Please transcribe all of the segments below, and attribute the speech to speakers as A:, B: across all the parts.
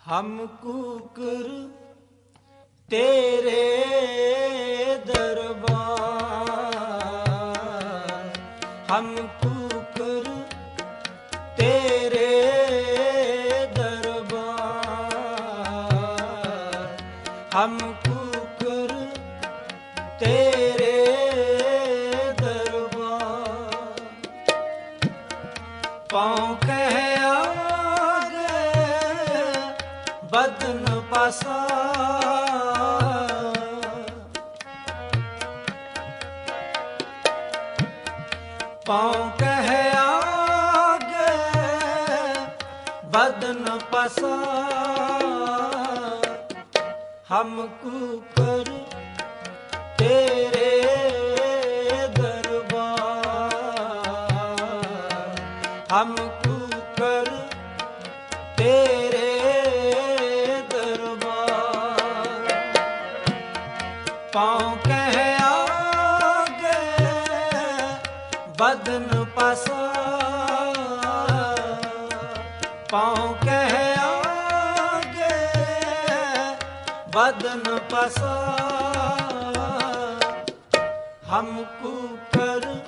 A: ਹਮ cooker ਤੇਰੇ ਦਰਬਾਰ। ਹਮ cooker ਤੇਰੇ ਦਰਬਾਰ। ਹਮ cooker ਤੇਰੇ ਦਰਬਾਰ। ਪਾਉ ਕਹਿ ਬਦਨ ਪਾਸਾ ਪਾਉ ਕਹਿ ਆਗੇ ਬਦਨ ਪਾਸਾ। ਹਮ ਕੂਕਰ ਬਦਨ ਪਸਾ ਹਮ ਕੂਕਰ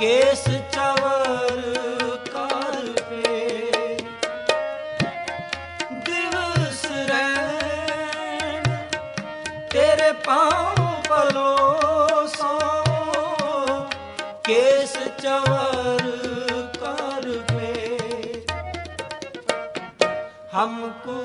A: ਕੇਸ ਚਵਰ ਕਰ ਪੇ ਦਿਵਸ ਰਹਿਣ ਤੇਰੇ ਪਾਉ ਪਲੋਸੋਂ ਕੇਸ ਚਵਰ ਕਰ ਪੇ ਹਮਕੋ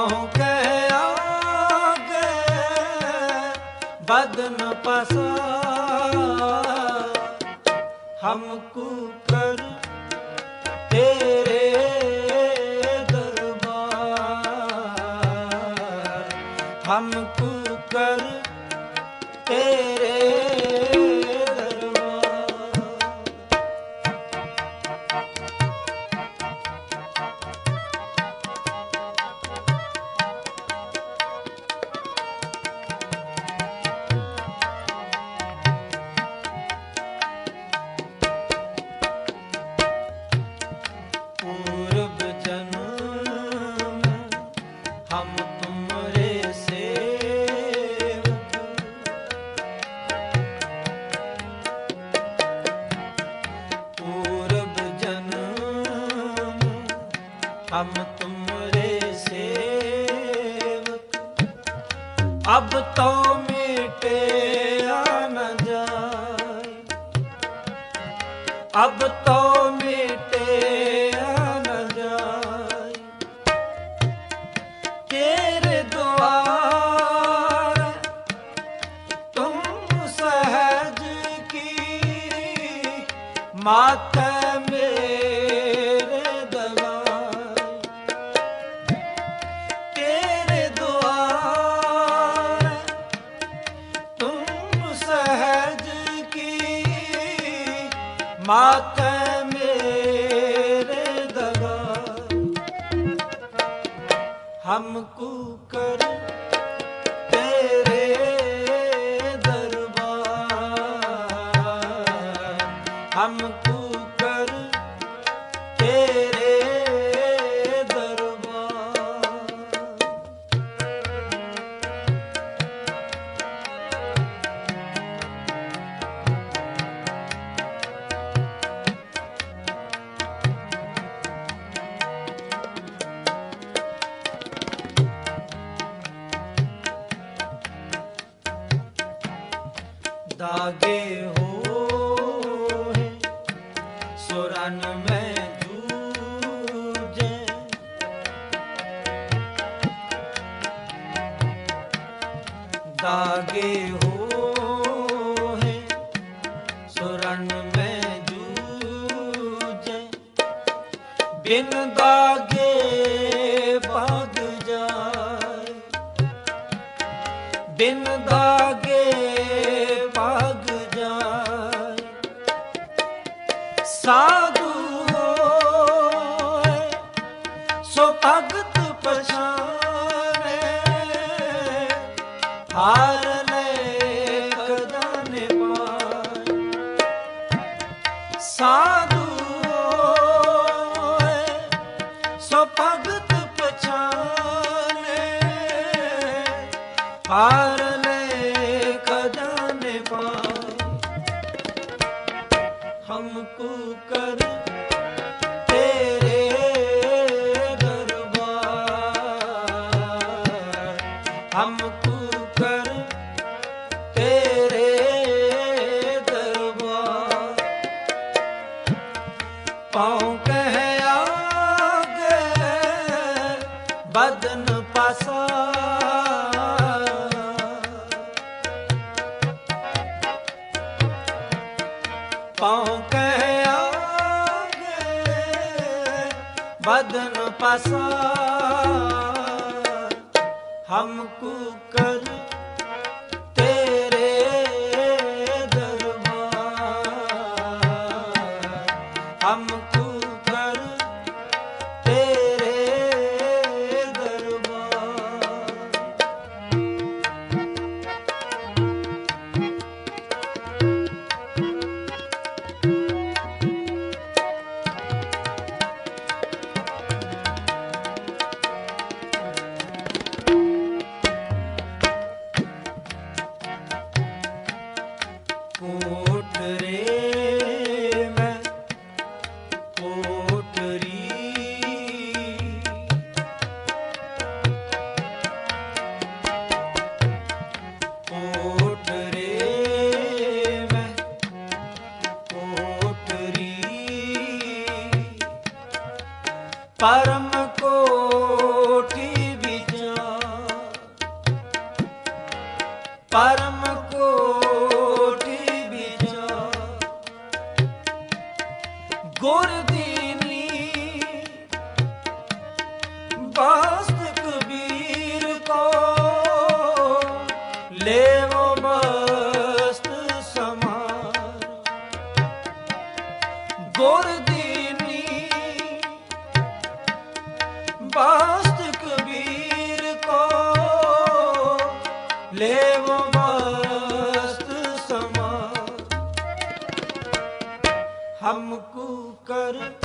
A: ਪਾਉ ਕਹਿ ਆਗੇ ਬਦਨ ਪਸਾ। ਹਮ ਕੂਕਰ ਤੇਰੇ ਦਰਬਾਰ। ਹਮ ਹਮ ਤੁਮਰੇ ਸੇਵਕ ਅਬ ਤੋ ਮਿਟਿਆ ਨ ਜਾਏ ਅਬ ਤੋ ਮਿਟਿਆ ਨ ਜਾਏ ਤੇਰੇ ਦੁਆਰ ਤੁਮ ਸਹਜ ਕੀ ਮਾਤ हमको कर तेरे दरबार हमको ਬਿਨ ਦਾਗੇ ਭਗ ਜਾਏ। ਬਿਨ ਦਾਗੇ ਭਗ ਜਾਏ। ਸਾਧੂ ਹੋਏ ਸੋ ਭਗਤ ਪਛਾਣੇ ਹਾ ਪਾਉ ਕਹਿ ਆਗੇ ਬਦਨ ਪਸਾ ਹਮਕੂ ਕਰ ਗੁਰ ਦੀਨੀ ਬਾਸਤ ਕਬੀਰ ਕੋ ਲੇਵੋ ਮਸਤ ਸਮਾਰ। ਗੁਰ ਦੀਨੀ ਬਾਸਤ ਕਬੀਰ ਕੋ ਲੇਵੋ ਮਸਤ ਸਮਾਰ। ਹਮਕੋ कर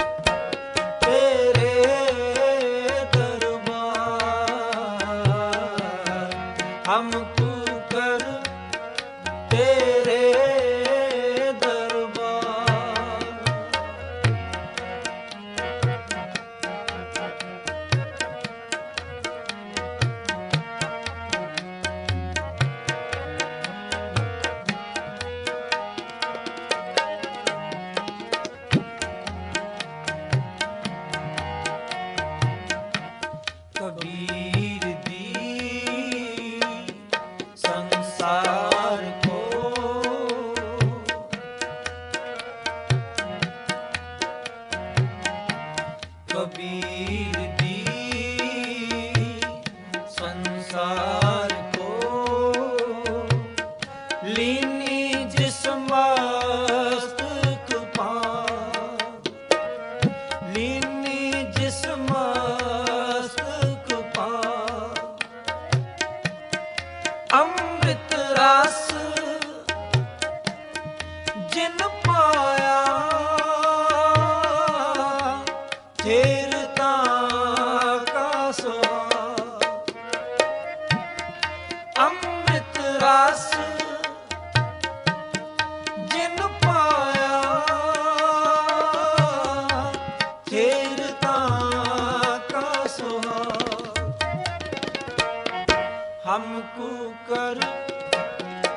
A: ਕਬੀਰ ਦੀ ਸੰਸਾਰ ਕੋ ਲੀਨੀ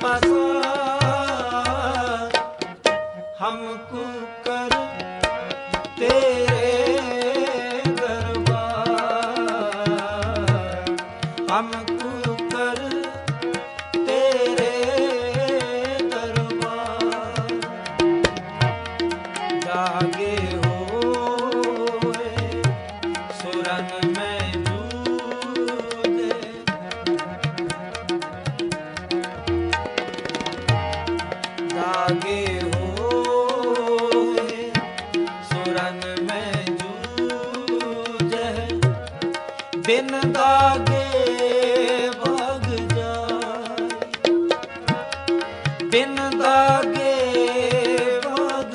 A: paso. ਲਾਗੇ ਵਗ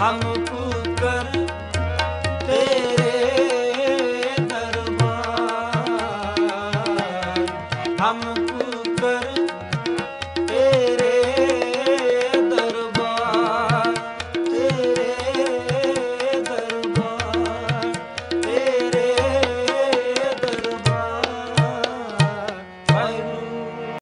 A: हम